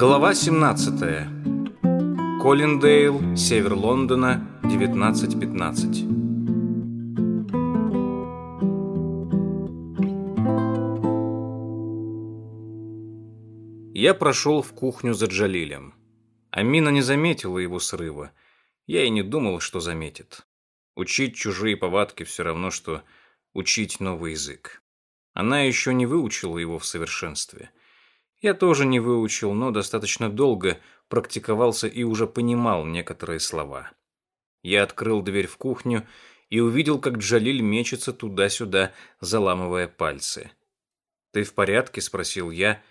Глава 17. Коллиндейл, север Лондона, 1915. Я прошел в кухню за Джалилем. Амина не заметила его срыва. Я и не думал, что заметит. Учить чужие повадки все равно, что учить новый язык. Она еще не выучила его в совершенстве. Я тоже не выучил, но достаточно долго практиковался и уже понимал некоторые слова. Я открыл дверь в кухню и увидел, как Джалиль мечется туда-сюда, заламывая пальцы. «Ты в порядке?» – спросил я,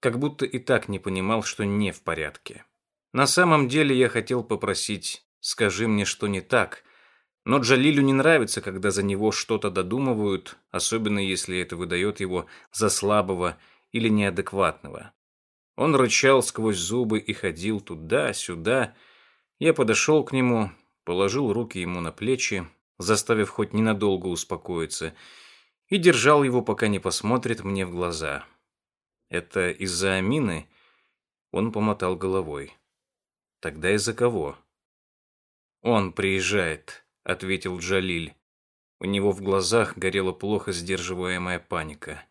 как будто и так не понимал, что не в порядке. На самом деле я хотел попросить «скажи мне, что не так», но Джалилю не нравится, когда за него что-то додумывают, особенно если это выдает его за слабого или неадекватного. Он рычал сквозь зубы и ходил туда-сюда. Я подошел к нему, положил руки ему на плечи, заставив хоть ненадолго успокоиться, и держал его, пока не посмотрит мне в глаза. Это из-за Амины? Он помотал головой. Тогда из-за кого? Он приезжает, ответил Джалиль. У него в глазах горела плохо сдерживаемая паника.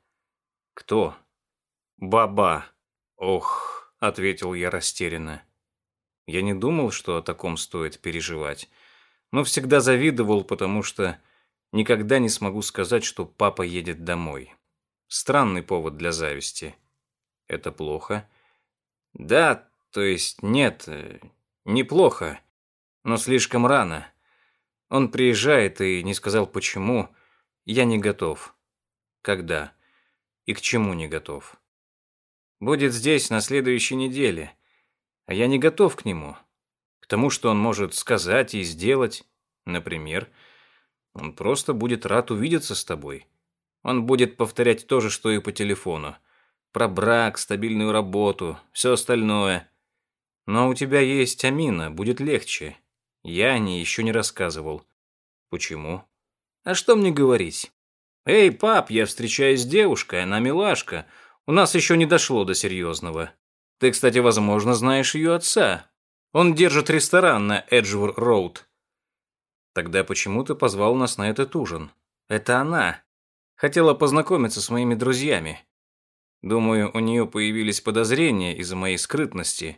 Кто? «Баба!» «Ох!» — ответил я растерянно. Я не думал, что о таком стоит переживать, но всегда завидовал, потому что никогда не смогу сказать, что папа едет домой. Странный повод для зависти. Это плохо? Да, то есть нет, э, неплохо, но слишком рано. Он приезжает и не сказал почему. Я не готов. Когда? И к чему не готов? Будет здесь на следующей неделе, а я не готов к нему, к тому, что он может сказать и сделать. Например, он просто будет рад увидеться с тобой. Он будет повторять то же, что и по телефону. Про брак, стабильную работу, все остальное. Но у тебя есть Амина, будет легче. Я о ней еще не рассказывал. Почему? А что мне говорить? Эй, пап, я встречаюсь с девушкой, она милашка. У нас еще не дошло до серьезного. Ты, кстати, возможно, знаешь ее отца. Он держит ресторан на Эджвур-Роуд. Тогда почему ты позвал нас на этот ужин? Это она. Хотела познакомиться с моими друзьями. Думаю, у нее появились подозрения из-за моей скрытности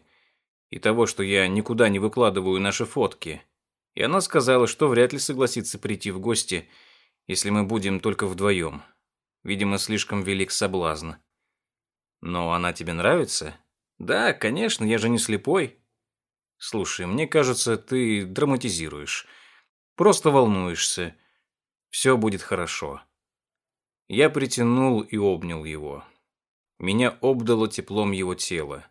и того, что я никуда не выкладываю наши фотки. И она сказала, что вряд ли согласится прийти в гости, если мы будем только вдвоем. Видимо, слишком велик соблазн. Но она тебе нравится? Да, конечно, я же не слепой. Слушай, мне кажется, ты драматизируешь. Просто волнуешься. Все будет хорошо. Я притянул и обнял его. Меня обдало теплом его тела.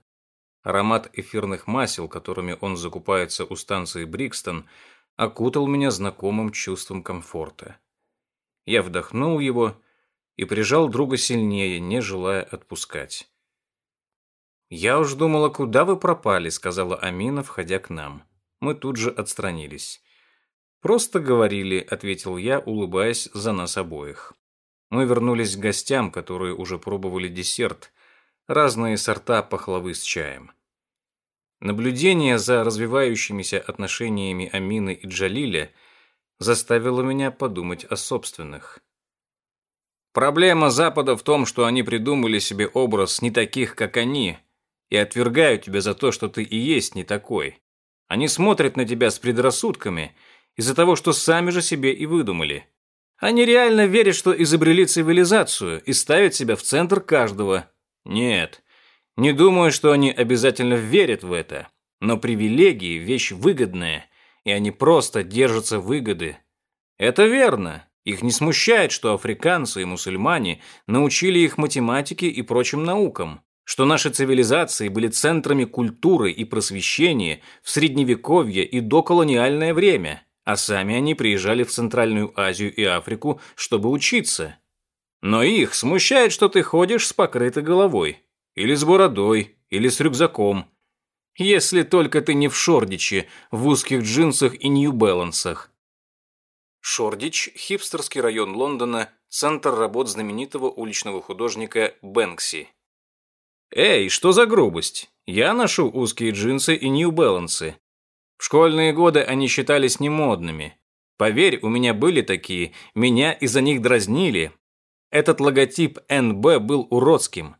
Аромат эфирных масел, которыми он закупается у станции Брикстон, окутал меня знакомым чувством комфорта. Я вдохнул его и прижал друга сильнее, не желая отпускать. «Я уж думала, куда вы пропали», — сказала Амина, входя к нам. Мы тут же отстранились. «Просто говорили», — ответил я, улыбаясь за нас обоих. Мы вернулись к гостям, которые уже пробовали десерт, разные сорта пахлавы с чаем. Наблюдение за развивающимися отношениями Амины и Джалиля заставило меня подумать о собственных. Проблема Запада в том, что они придумали себе образ не таких, как они, и отвергают тебя за то, что ты и есть не такой. Они смотрят на тебя с предрассудками из-за того, что сами же себе и выдумали. Они реально верят, что изобрели цивилизацию и ставят себя в центр каждого. Нет, не думаю, что они обязательно верят в это. Но привилегии – вещь выгодная, и они просто держатся выгоды. Это верно. Их не смущает, что африканцы и мусульмане научили их математике и прочим наукам, что наши цивилизации были центрами культуры и просвещения в средневековье и доколониальное время, а сами они приезжали в Центральную Азию и Африку, чтобы учиться. Но их смущает, что ты ходишь с покрытой головой, или с бородой, или с рюкзаком. Если только ты не в Шордиче, в узких джинсах и Нью-Бэлансах, Шордич – хипстерский район Лондона, центр работ знаменитого уличного художника Бэнкси. «Эй, что за грубость? Я ношу узкие джинсы и нью-балансы. В школьные годы они считались немодными. Поверь, у меня были такие, меня из-за них дразнили. Этот логотип НБ был уродским.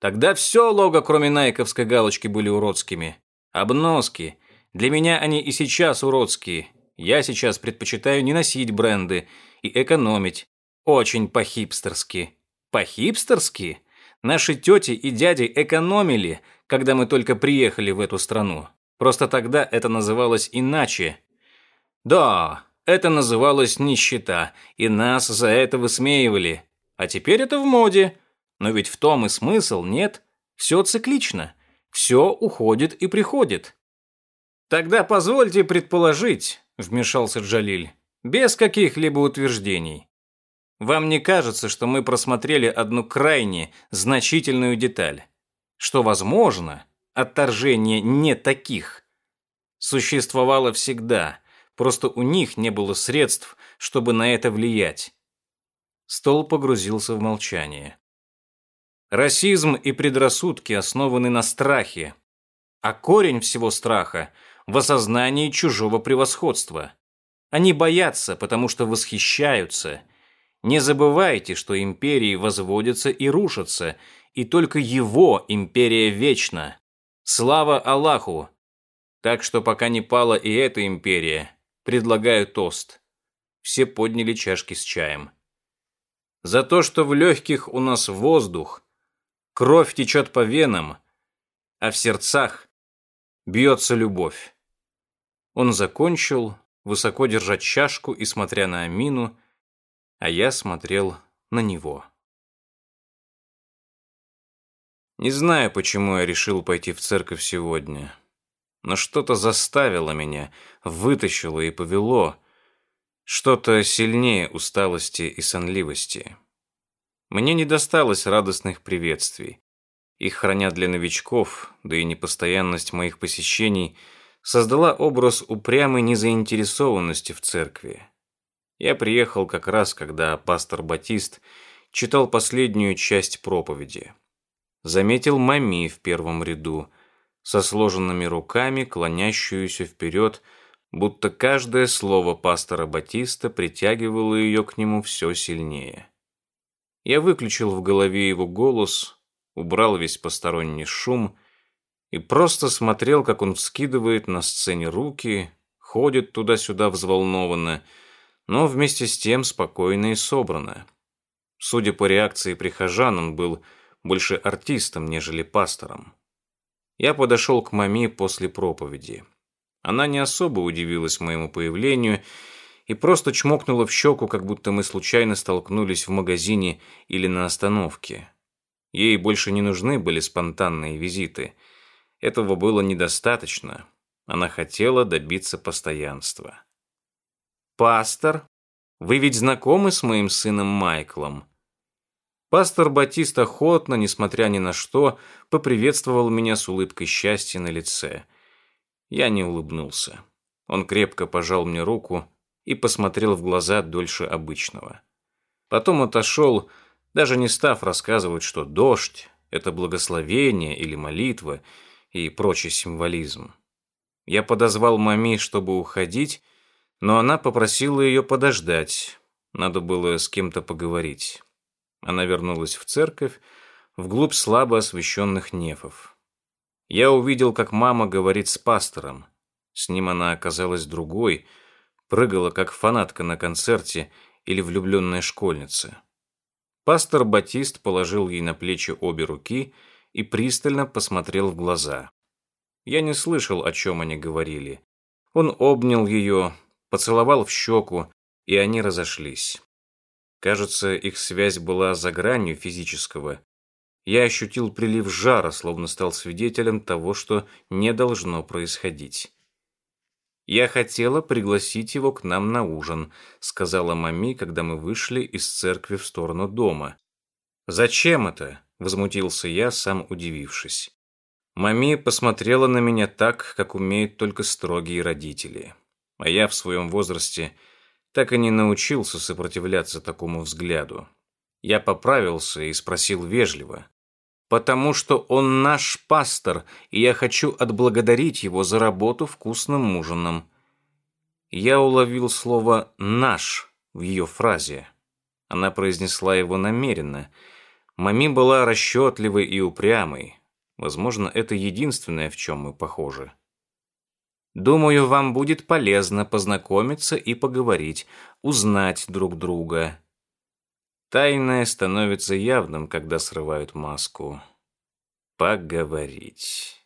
Тогда все лого, кроме найковской галочки, были уродскими. Обноски. Для меня они и сейчас уродские. Я сейчас предпочитаю не носить бренды и экономить. Очень по-хипстерски. По-хипстерски? Наши тети и дяди экономили, когда мы только приехали в эту страну. Просто тогда это называлось иначе. Да, это называлось нищета, и нас за это высмеивали. А теперь это в моде. Но ведь в том и смысл, нет? Все циклично. Все уходит и приходит. Тогда позвольте предположить, вмешался Джалиль, без каких-либо утверждений. Вам не кажется, что мы просмотрели одну крайне значительную деталь? Что, возможно, отторжение не таких существовало всегда, просто у них не было средств, чтобы на это влиять. Стол погрузился в молчание. Расизм и предрассудки основаны на страхе, а корень всего страха в осознании чужого превосходства. Они боятся, потому что восхищаются. Не забывайте, что империи возводятся и рушатся, и только его империя вечна. Слава Аллаху! Так что пока не пала и эта империя, предлагаю тост. Все подняли чашки с чаем. За то, что в легких у нас воздух, кровь течет по венам, а в сердцах бьется любовь. Он закончил, высоко держать чашку и смотря на Амину, а я смотрел на него. Не знаю, почему я решил пойти в церковь сегодня, но что-то заставило меня, вытащило и повело, что-то сильнее усталости и сонливости. Мне не досталось радостных приветствий. Их хранят для новичков, да и непостоянность моих посещений – создала образ упрямой незаинтересованности в церкви. Я приехал как раз, когда пастор Батист читал последнюю часть проповеди. Заметил мами в первом ряду, со сложенными руками, клонящуюся вперед, будто каждое слово пастора Батиста притягивало ее к нему все сильнее. Я выключил в голове его голос, убрал весь посторонний шум — и просто смотрел, как он вскидывает на сцене руки, ходит туда-сюда взволнованно, но вместе с тем спокойно и собранно. Судя по реакции прихожан, он был больше артистом, нежели пастором. Я подошел к маме после проповеди. Она не особо удивилась моему появлению и просто чмокнула в щеку, как будто мы случайно столкнулись в магазине или на остановке. Ей больше не нужны были спонтанные визиты – этого было недостаточно. Она хотела добиться постоянства. «Пастор, вы ведь знакомы с моим сыном Майклом?» Пастор Батист охотно, несмотря ни на что, поприветствовал меня с улыбкой счастья на лице. Я не улыбнулся. Он крепко пожал мне руку и посмотрел в глаза дольше обычного. Потом отошел, даже не став рассказывать, что дождь — это благословение или молитва — и прочий символизм. Я подозвал мами, чтобы уходить, но она попросила ее подождать. Надо было с кем-то поговорить. Она вернулась в церковь, вглубь слабо освещенных нефов. Я увидел, как мама говорит с пастором. С ним она оказалась другой, прыгала как фанатка на концерте или влюбленная школьница. Пастор Батист положил ей на плечи обе руки — и пристально посмотрел в глаза. Я не слышал, о чем они говорили. Он обнял ее, поцеловал в щеку, и они разошлись. Кажется, их связь была за гранью физического. Я ощутил прилив жара, словно стал свидетелем того, что не должно происходить. «Я хотела пригласить его к нам на ужин», — сказала маме, когда мы вышли из церкви в сторону дома. «Зачем это?» Возмутился я, сам удивившись. Мами посмотрела на меня так, как умеют только строгие родители. А я в своем возрасте так и не научился сопротивляться такому взгляду. Я поправился и спросил вежливо. потому что он наш пастор, и я хочу отблагодарить его за работу вкусным ужином. Я уловил слово «наш» в ее фразе. Она произнесла его намеренно. Мами была расчетливой и упрямой. Возможно, это единственное, в чем мы похожи. Думаю, вам будет полезно познакомиться и поговорить, узнать друг друга. Тайное становится явным, когда срывают маску. Поговорить.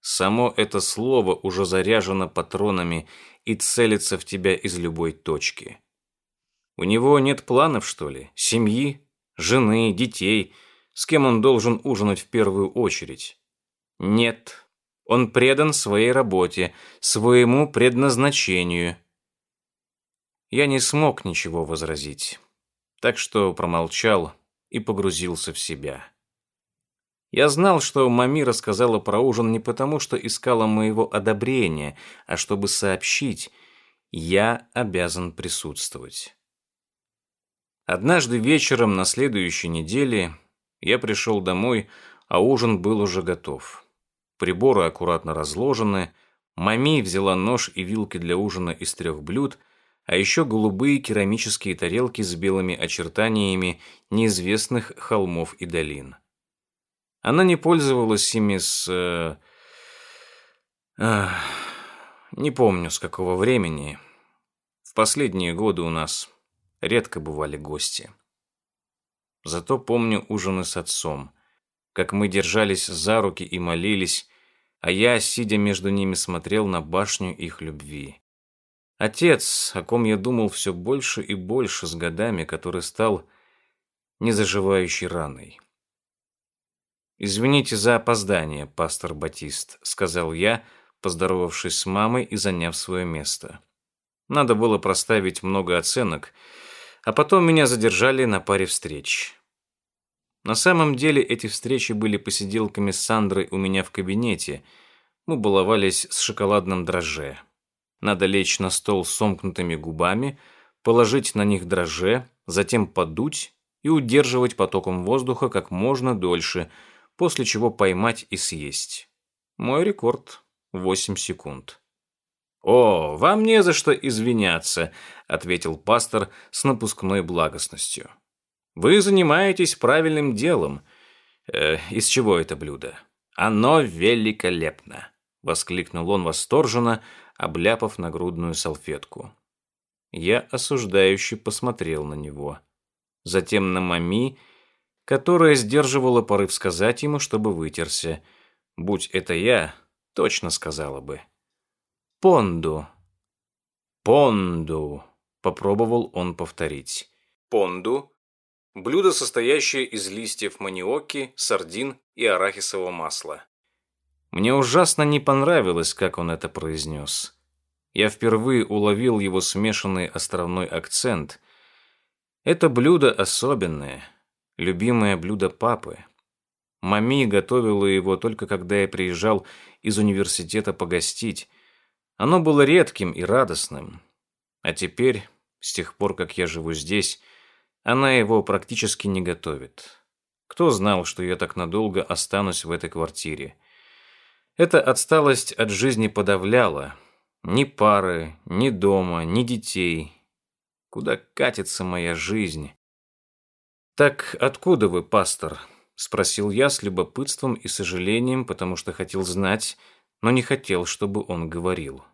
Само это слово уже заряжено патронами и целится в тебя из любой точки. У него нет планов, что ли? Семьи? Жены? Детей? С кем он должен ужинать в первую очередь? Нет. Он предан своей работе, своему предназначению. Я не смог ничего возразить так что промолчал и погрузился в себя. Я знал, что Мами рассказала про ужин не потому, что искала моего одобрения, а чтобы сообщить, я обязан присутствовать. Однажды вечером на следующей неделе я пришел домой, а ужин был уже готов. Приборы аккуратно разложены, Мами взяла нож и вилки для ужина из трех блюд – а еще голубые керамические тарелки с белыми очертаниями неизвестных холмов и долин. Она не пользовалась ими с... Э, э, не помню, с какого времени. В последние годы у нас редко бывали гости. Зато помню ужины с отцом, как мы держались за руки и молились, а я, сидя между ними, смотрел на башню их любви. Отец, о ком я думал все больше и больше с годами, который стал незаживающей раной. «Извините за опоздание, пастор Батист», — сказал я, поздоровавшись с мамой и заняв свое место. Надо было проставить много оценок, а потом меня задержали на паре встреч. На самом деле эти встречи были посиделками с Сандрой у меня в кабинете. Мы баловались с шоколадным дрожже. Надо лечь на стол с сомкнутыми губами, положить на них дрожже, затем подуть и удерживать потоком воздуха как можно дольше, после чего поймать и съесть. Мой рекорд — 8 секунд. «О, вам не за что извиняться», — ответил пастор с напускной благостностью. «Вы занимаетесь правильным делом. Э, из чего это блюдо?» «Оно великолепно», — воскликнул он восторженно, обляпав нагрудную салфетку. Я осуждающе посмотрел на него. Затем на Мами, которая сдерживала порыв сказать ему, чтобы вытерся. Будь это я, точно сказала бы. «Понду». «Понду», — попробовал он повторить. «Понду» — блюдо, состоящее из листьев маниоки, сардин и арахисового масла. Мне ужасно не понравилось, как он это произнес. Я впервые уловил его смешанный островной акцент. Это блюдо особенное, любимое блюдо папы. Мами готовила его только когда я приезжал из университета погостить. Оно было редким и радостным. А теперь, с тех пор, как я живу здесь, она его практически не готовит. Кто знал, что я так надолго останусь в этой квартире? Эта отсталость от жизни подавляла. Ни пары, ни дома, ни детей. Куда катится моя жизнь? Так откуда вы, пастор? Спросил я с любопытством и сожалением, потому что хотел знать, но не хотел, чтобы он говорил.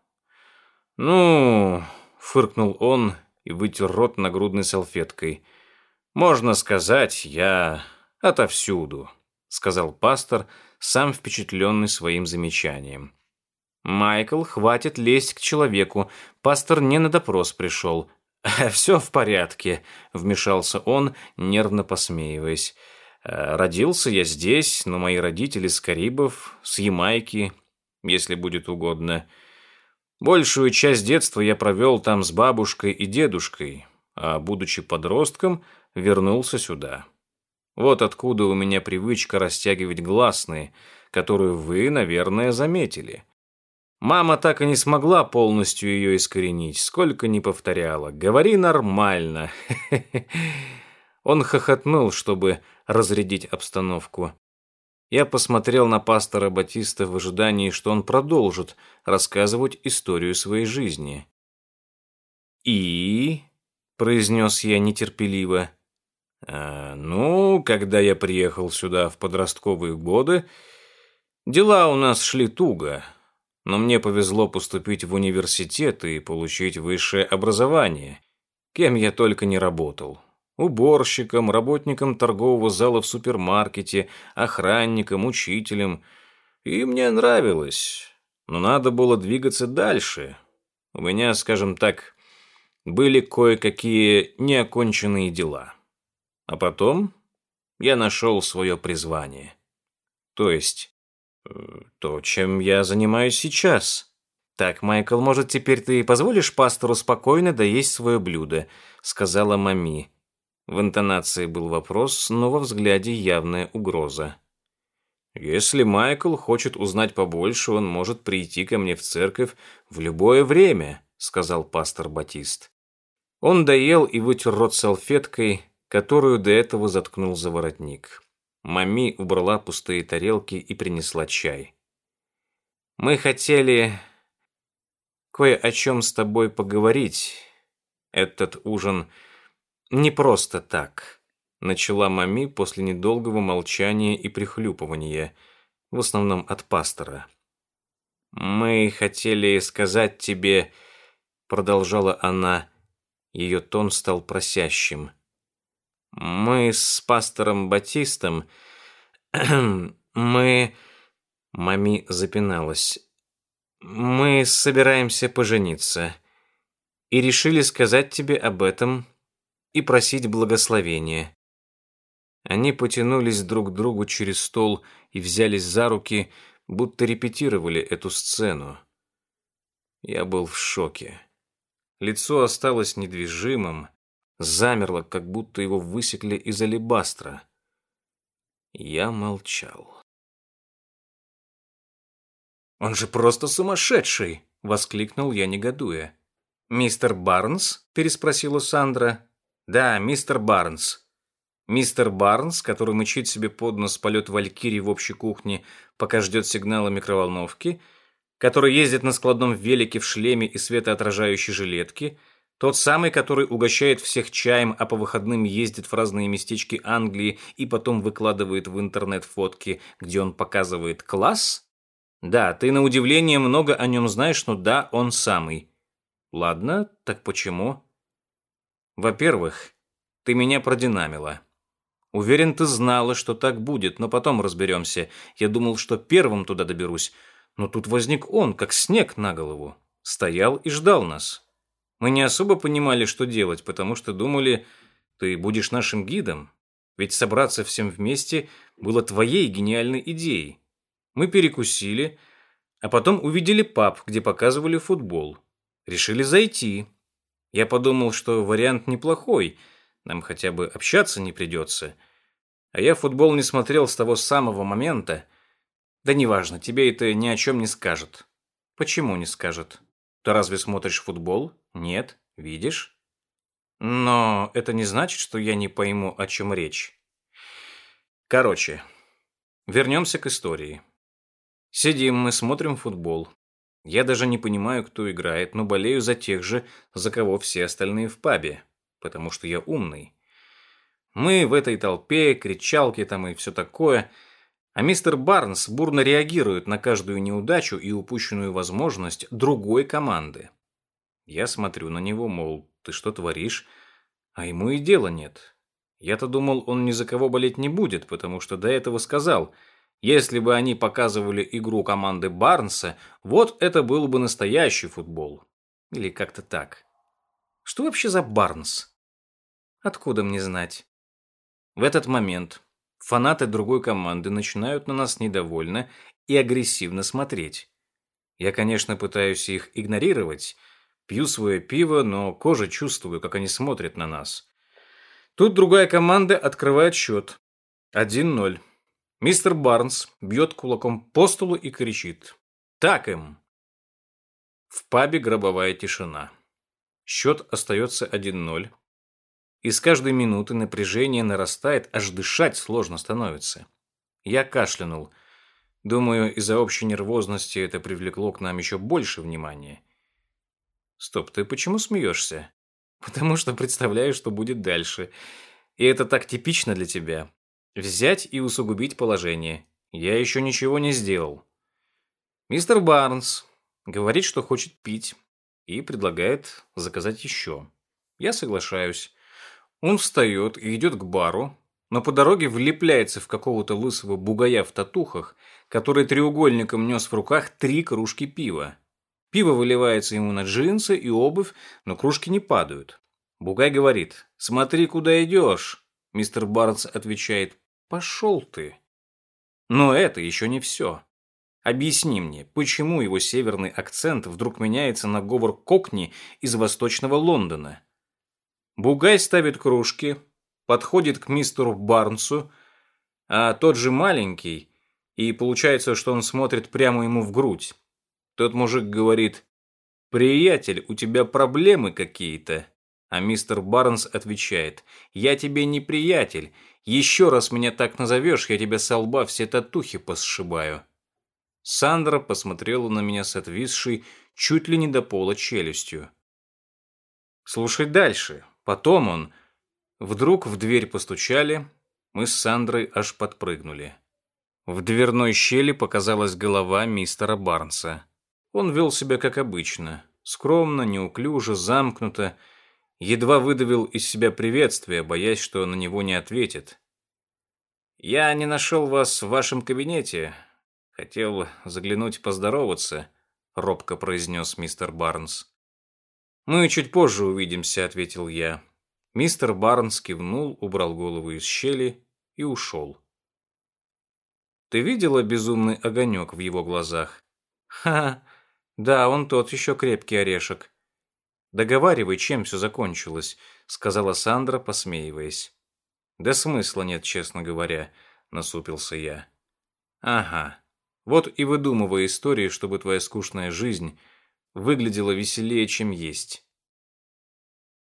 «Ну...» — фыркнул он и вытер рот нагрудной салфеткой. «Можно сказать, я отовсюду», — сказал пастор, — сам впечатленный своим замечанием. «Майкл, хватит лезть к человеку. Пастор не на допрос пришел». «Все в порядке», — вмешался он, нервно посмеиваясь. «Э, «Родился я здесь, но мои родители с Карибов, с Ямайки, если будет угодно. Большую часть детства я провел там с бабушкой и дедушкой, а, будучи подростком, вернулся сюда». Вот откуда у меня привычка растягивать гласные, которую вы, наверное, заметили. Мама так и не смогла полностью ее искоренить, сколько ни повторяла. «Говори нормально». Он хохотнул, чтобы разрядить обстановку. Я посмотрел на пастора Батиста в ожидании, что он продолжит рассказывать историю своей жизни. «И?» — произнес я нетерпеливо. «А, «Ну, когда я приехал сюда в подростковые годы, дела у нас шли туго, но мне повезло поступить в университет и получить высшее образование, кем я только не работал уборщиком, работником торгового зала в супермаркете, охранником, учителем. И мне нравилось, но надо было двигаться дальше. У меня, скажем так, были кое-какие неоконченные дела. А потом я нашел свое призвание. То есть, э, то, чем я занимаюсь сейчас. «Так, Майкл, может, теперь ты позволишь пастору спокойно доесть свое блюдо?» — сказала мами. В интонации был вопрос, но во взгляде явная угроза. «Если Майкл хочет узнать побольше, он может прийти ко мне в церковь в любое время», сказал пастор Батист. Он доел и вытер рот салфеткой, которую до этого заткнул за воротник. Мами убрала пустые тарелки и принесла чай. «Мы хотели кое о чем с тобой поговорить. Этот ужин «Не просто так», — начала Мами после недолгого молчания и прихлюпывания, в основном от пастора. «Мы хотели сказать тебе...» — продолжала она. Ее тон стал просящим. «Мы с пастором Батистом... мы...» Мами запиналась. «Мы собираемся пожениться. И решили сказать тебе об этом и просить благословения. Они потянулись друг к другу через стол и взялись за руки, будто репетировали эту сцену. Я был в шоке. Лицо осталось недвижимым, замерло, как будто его высекли из алебастра. Я молчал. «Он же просто сумасшедший!» — воскликнул я, негодуя. «Мистер Барнс?» — переспросила Сандра. Да, мистер Барнс. Мистер Барнс, который мычит себе под нос полет валькирии в общей кухне, пока ждет сигнала микроволновки, который ездит на складном велике в шлеме и светоотражающей жилетке, тот самый, который угощает всех чаем, а по выходным ездит в разные местечки Англии и потом выкладывает в интернет фотки, где он показывает класс? Да, ты на удивление много о нем знаешь, но да, он самый. Ладно, так почему? Во-первых, ты меня продинамила. Уверен, ты знала, что так будет, но потом разберемся. Я думал, что первым туда доберусь. Но тут возник он, как снег на голову. Стоял и ждал нас. Мы не особо понимали, что делать, потому что думали, ты будешь нашим гидом. Ведь собраться всем вместе было твоей гениальной идеей. Мы перекусили, а потом увидели паб, где показывали футбол. Решили зайти. Я подумал, что вариант неплохой, нам хотя бы общаться не придется. А я футбол не смотрел с того самого момента. Да неважно, тебе это ни о чем не скажет. Почему не скажет? Ты разве смотришь футбол? Нет, видишь? Но это не значит, что я не пойму, о чем речь. Короче, вернемся к истории. Сидим мы, смотрим футбол. Я даже не понимаю, кто играет, но болею за тех же, за кого все остальные в пабе, потому что я умный. Мы в этой толпе, кричалки там и все такое, а мистер Барнс бурно реагирует на каждую неудачу и упущенную возможность другой команды. Я смотрю на него, мол, ты что творишь? А ему и дела нет. Я-то думал, он ни за кого болеть не будет, потому что до этого сказал – если бы они показывали игру команды Барнса, вот это был бы настоящий футбол. Или как-то так. Что вообще за Барнс? Откуда мне знать? В этот момент фанаты другой команды начинают на нас недовольно и агрессивно смотреть. Я, конечно, пытаюсь их игнорировать, пью свое пиво, но кожа чувствую, как они смотрят на нас. Тут другая команда открывает счет. 1-0. Мистер Барнс бьет кулаком по столу и кричит. «Так им!» В пабе гробовая тишина. Счет остается 1-0. И с каждой минуты напряжение нарастает, аж дышать сложно становится. Я кашлянул. Думаю, из-за общей нервозности это привлекло к нам еще больше внимания. Стоп, ты почему смеешься? Потому что представляю, что будет дальше. И это так типично для тебя. Взять и усугубить положение. Я еще ничего не сделал. Мистер Барнс говорит, что хочет пить, и предлагает заказать еще. Я соглашаюсь. Он встает и идет к бару, но по дороге влепляется в какого-то лысого бугая в татухах, который треугольником нес в руках три кружки пива. Пиво выливается ему на джинсы и обувь, но кружки не падают. Бугай говорит «Смотри, куда идешь». Мистер Барнс отвечает «Пошел ты». Но это еще не все. Объясни мне, почему его северный акцент вдруг меняется на говор кокни из восточного Лондона? Бугай ставит кружки, подходит к мистеру Барнсу, а тот же маленький, и получается, что он смотрит прямо ему в грудь. Тот мужик говорит, «Приятель, у тебя проблемы какие-то?» А мистер Барнс отвечает, «Я тебе не приятель. Еще раз меня так назовешь, я тебе со лба все татухи посшибаю». Сандра посмотрела на меня с отвисшей чуть ли не до пола челюстью. «Слушай дальше. Потом он...» Вдруг в дверь постучали, мы с Сандрой аж подпрыгнули. В дверной щели показалась голова мистера Барнса. Он вел себя как обычно, скромно, неуклюже, замкнуто, едва выдавил из себя приветствие, боясь, что на него не ответит. «Я не нашел вас в вашем кабинете. Хотел заглянуть поздороваться», — робко произнес мистер Барнс. «Мы чуть позже увидимся», — ответил я. Мистер Барнс кивнул, убрал голову из щели и ушел. «Ты видела безумный огонек в его глазах?» «Ха, да, он тот еще крепкий орешек». «Договаривай, чем все закончилось», — сказала Сандра, посмеиваясь. «Да смысла нет, честно говоря», — насупился я. «Ага. Вот и выдумывай истории, чтобы твоя скучная жизнь выглядела веселее, чем есть».